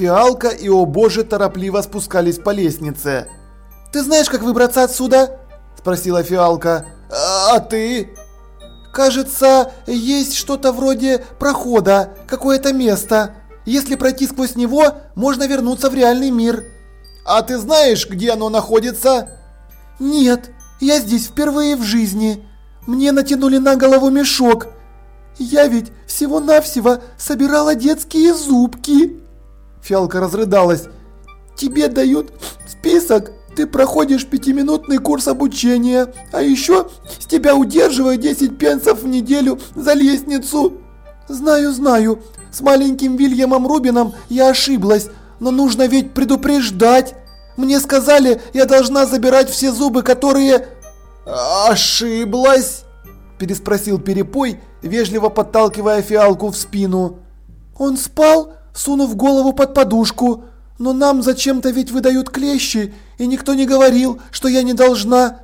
Фиалка и О Боже торопливо спускались по лестнице. «Ты знаешь, как выбраться отсюда?» – спросила Фиалка. «А, ты?» «Кажется, есть что-то вроде прохода, какое-то место. Если пройти сквозь него, можно вернуться в реальный мир». «А ты знаешь, где оно находится?» «Нет, я здесь впервые в жизни. Мне натянули на голову мешок. Я ведь всего-навсего собирала детские зубки». Фиалка разрыдалась. «Тебе дают список, ты проходишь пятиминутный курс обучения, а еще с тебя удерживают 10 пенсов в неделю за лестницу». «Знаю, знаю, с маленьким Вильямом Рубином я ошиблась, но нужно ведь предупреждать. Мне сказали, я должна забирать все зубы, которые...» «Ошиблась?» – переспросил Перепой, вежливо подталкивая фиалку в спину. «Он спал?» Сунув голову под подушку. Но нам зачем-то ведь выдают клещи, и никто не говорил, что я не должна.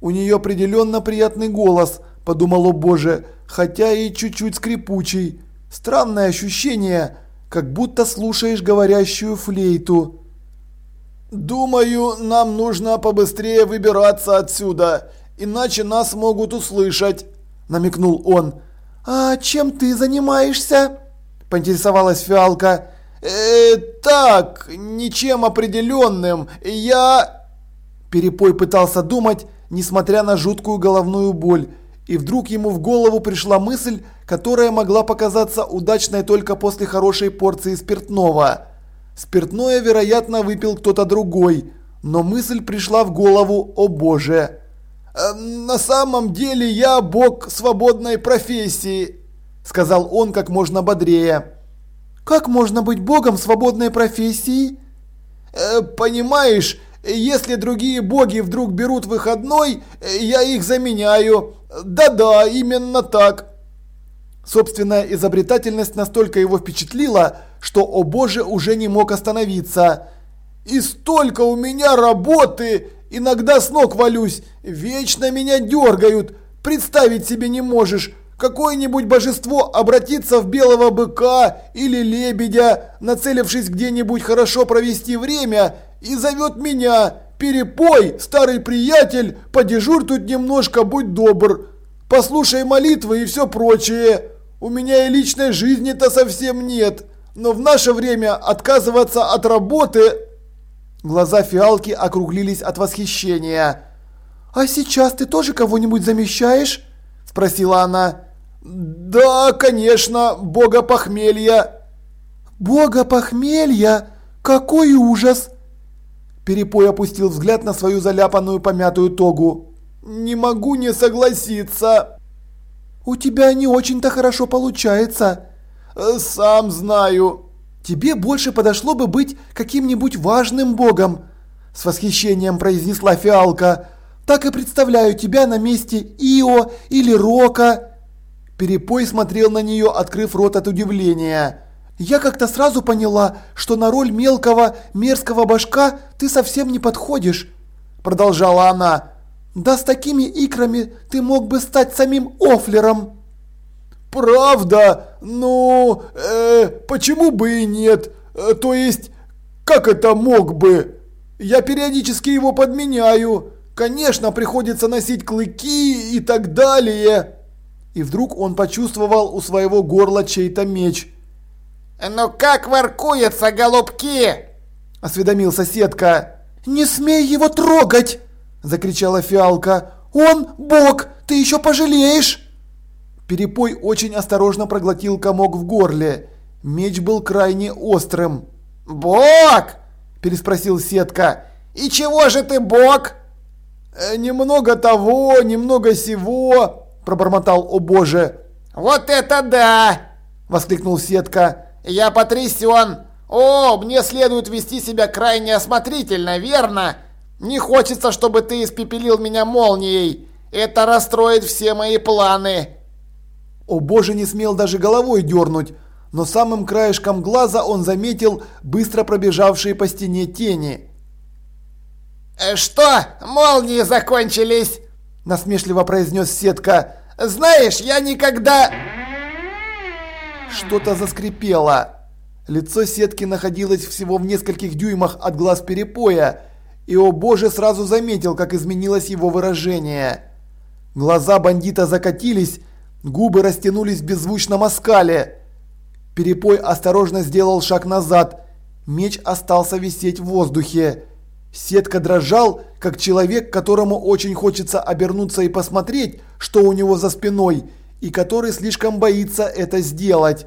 У нее определенно приятный голос, подумал о боже, хотя и чуть-чуть скрипучий. Странное ощущение, как будто слушаешь говорящую флейту. «Думаю, нам нужно побыстрее выбираться отсюда, иначе нас могут услышать», – намекнул он. «А чем ты занимаешься?» – поинтересовалась фиалка. «Э, так, ничем определенным. Я...» Перепой пытался думать, несмотря на жуткую головную боль. И вдруг ему в голову пришла мысль, которая могла показаться удачной только после хорошей порции спиртного. Спиртное, вероятно, выпил кто-то другой, но мысль пришла в голову «О боже!». «Э, «На самом деле я бог свободной профессии», сказал он как можно бодрее. Как можно быть богом свободной профессии? Э, понимаешь, если другие боги вдруг берут выходной, я их заменяю. Да-да, именно так. Собственная изобретательность настолько его впечатлила, что, о боже, уже не мог остановиться. И столько у меня работы, иногда с ног валюсь, вечно меня дергают, представить себе не можешь. Какое-нибудь божество обратится в белого быка или лебедя, нацелившись где-нибудь хорошо провести время, и зовет меня «Перепой, старый приятель, подежурь тут немножко, будь добр, послушай молитвы и все прочее. У меня и личной жизни-то совсем нет, но в наше время отказываться от работы...» Глаза фиалки округлились от восхищения. «А сейчас ты тоже кого-нибудь замещаешь?» – спросила она. «Да, конечно, бога похмелья». «Бога похмелья? Какой ужас!» Перепой опустил взгляд на свою заляпанную помятую тогу. «Не могу не согласиться». «У тебя не очень-то хорошо получается». Э, «Сам знаю». «Тебе больше подошло бы быть каким-нибудь важным богом», с восхищением произнесла фиалка. «Так и представляю тебя на месте Ио или Рока». Перепой смотрел на нее, открыв рот от удивления. «Я как-то сразу поняла, что на роль мелкого, мерзкого башка ты совсем не подходишь», – продолжала она. «Да с такими икрами ты мог бы стать самим Офлером». «Правда? Ну, э, почему бы и нет? Э, то есть, как это мог бы? Я периодически его подменяю. Конечно, приходится носить клыки и так далее» и вдруг он почувствовал у своего горла чей-то меч. «Ну как воркуется, голубки?» – осведомился Сетка. «Не смей его трогать!» – закричала Фиалка. «Он бог! Ты еще пожалеешь!» Перепой очень осторожно проглотил комок в горле. Меч был крайне острым. «Бог?» – переспросил Сетка. «И чего же ты бог?» «Э, «Немного того, немного сего», пробормотал «О боже!» «Вот это да!» – воскликнул Сетка. «Я потрясен! О, мне следует вести себя крайне осмотрительно, верно? Не хочется, чтобы ты испепелил меня молнией. Это расстроит все мои планы!» О боже не смел даже головой дернуть, но самым краешком глаза он заметил быстро пробежавшие по стене тени. «Э, «Что? Молнии закончились!» – насмешливо произнес Сетка. «Знаешь, я никогда...» Что-то заскрипело. Лицо сетки находилось всего в нескольких дюймах от глаз перепоя, и о боже сразу заметил, как изменилось его выражение. Глаза бандита закатились, губы растянулись в беззвучном оскале. Перепой осторожно сделал шаг назад. Меч остался висеть в воздухе. Сетка дрожал, как человек, которому очень хочется обернуться и посмотреть, что у него за спиной, и который слишком боится это сделать.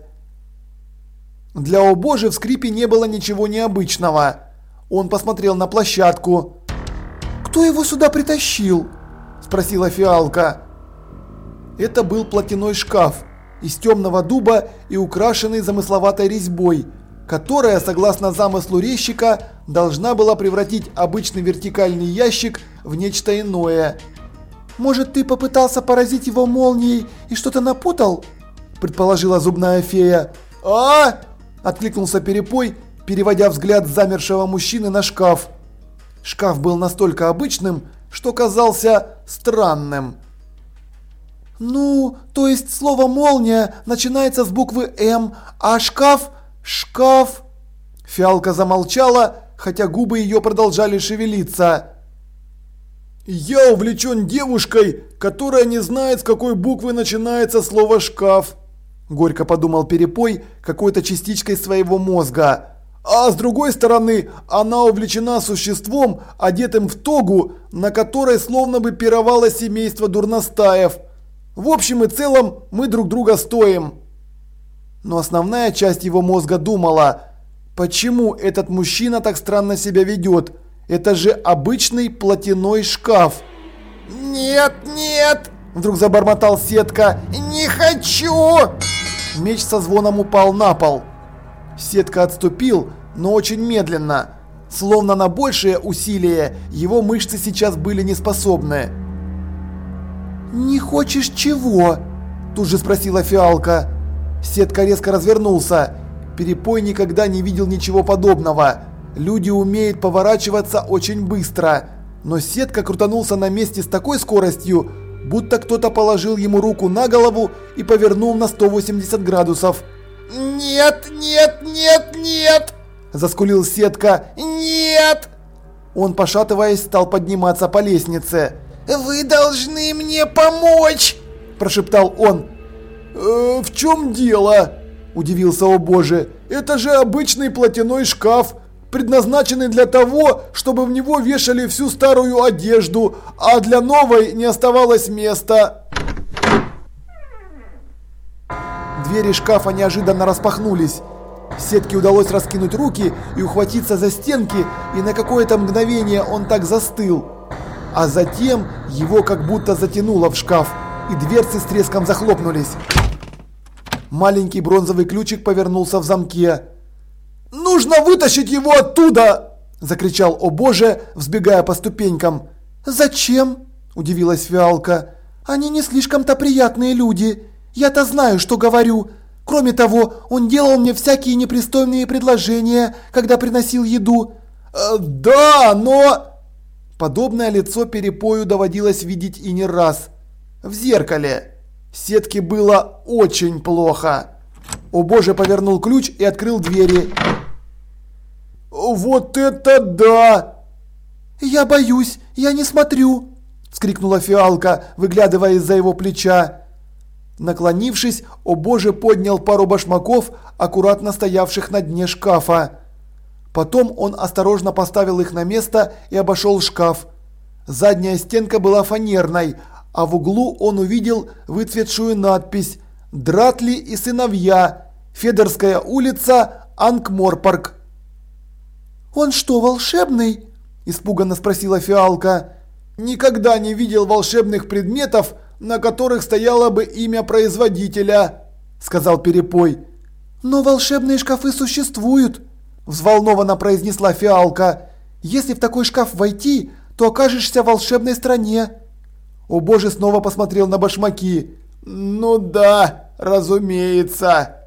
Для Обожи в скрипе не было ничего необычного. Он посмотрел на площадку. «Кто его сюда притащил?» – спросила фиалка. Это был платяной шкаф из темного дуба и украшенный замысловатой резьбой, которая, согласно замыслу резчика, должна была превратить обычный вертикальный ящик в нечто иное. «Может, ты попытался поразить его молнией и что-то напутал?» – предположила зубная фея. «А?» Откликнулся перепой, переводя взгляд замершего мужчины на шкаф. Шкаф был настолько обычным, что казался странным. «Ну, то есть слово «молния» начинается с буквы «М», а шкаф... шкаф...» Фиалка замолчала, хотя губы ее продолжали шевелиться. «Я увлечен девушкой, которая не знает, с какой буквы начинается слово «шкаф», Горько подумал Перепой какой-то частичкой своего мозга. А с другой стороны, она увлечена существом, одетым в тогу, на которой словно бы пировало семейство дурностаев. В общем и целом, мы друг друга стоим. Но основная часть его мозга думала, почему этот мужчина так странно себя ведет? Это же обычный платяной шкаф. «Нет, нет!» Вдруг забормотал Сетка. «Не хочу!» Меч со звоном упал на пол. Сетка отступил, но очень медленно. Словно на большее усилие, его мышцы сейчас были не способны. «Не хочешь чего?» – тут же спросила фиалка. Сетка резко развернулся. Перепой никогда не видел ничего подобного. Люди умеют поворачиваться очень быстро. Но Сетка крутанулся на месте с такой скоростью, будто кто-то положил ему руку на голову и повернул на 180 градусов. «Нет, нет, нет, нет!» – заскулил Сетка. «Нет!» Он, пошатываясь, стал подниматься по лестнице. «Вы должны мне помочь!» – прошептал он. «Э, «В чем дело?» – удивился о боже. «Это же обычный платяной шкаф предназначенный для того, чтобы в него вешали всю старую одежду, а для новой не оставалось места. Двери шкафа неожиданно распахнулись. Сетке удалось раскинуть руки и ухватиться за стенки, и на какое-то мгновение он так застыл. А затем его как будто затянуло в шкаф, и дверцы с треском захлопнулись. Маленький бронзовый ключик повернулся в замке. «Нужно вытащить его оттуда!» – закричал «О боже!», взбегая по ступенькам. «Зачем?» – удивилась Фиалка. «Они не слишком-то приятные люди. Я-то знаю, что говорю. Кроме того, он делал мне всякие непристойные предложения, когда приносил еду». «Э, «Да, но...» Подобное лицо перепою доводилось видеть и не раз. В зеркале. Сетке было очень плохо. О боже повернул ключ и открыл двери. «Вот это да!» «Я боюсь, я не смотрю!» – вскрикнула фиалка, выглядывая из-за его плеча. Наклонившись, о боже поднял пару башмаков, аккуратно стоявших на дне шкафа. Потом он осторожно поставил их на место и обошел шкаф. Задняя стенка была фанерной, а в углу он увидел выцветшую надпись «Дратли и сыновья. Федорская улица, Анкморпарк». «Он что, волшебный?» – испуганно спросила фиалка. «Никогда не видел волшебных предметов, на которых стояло бы имя производителя», – сказал Перепой. «Но волшебные шкафы существуют», – взволнованно произнесла фиалка. «Если в такой шкаф войти, то окажешься в волшебной стране». О боже снова посмотрел на башмаки. «Ну да, разумеется».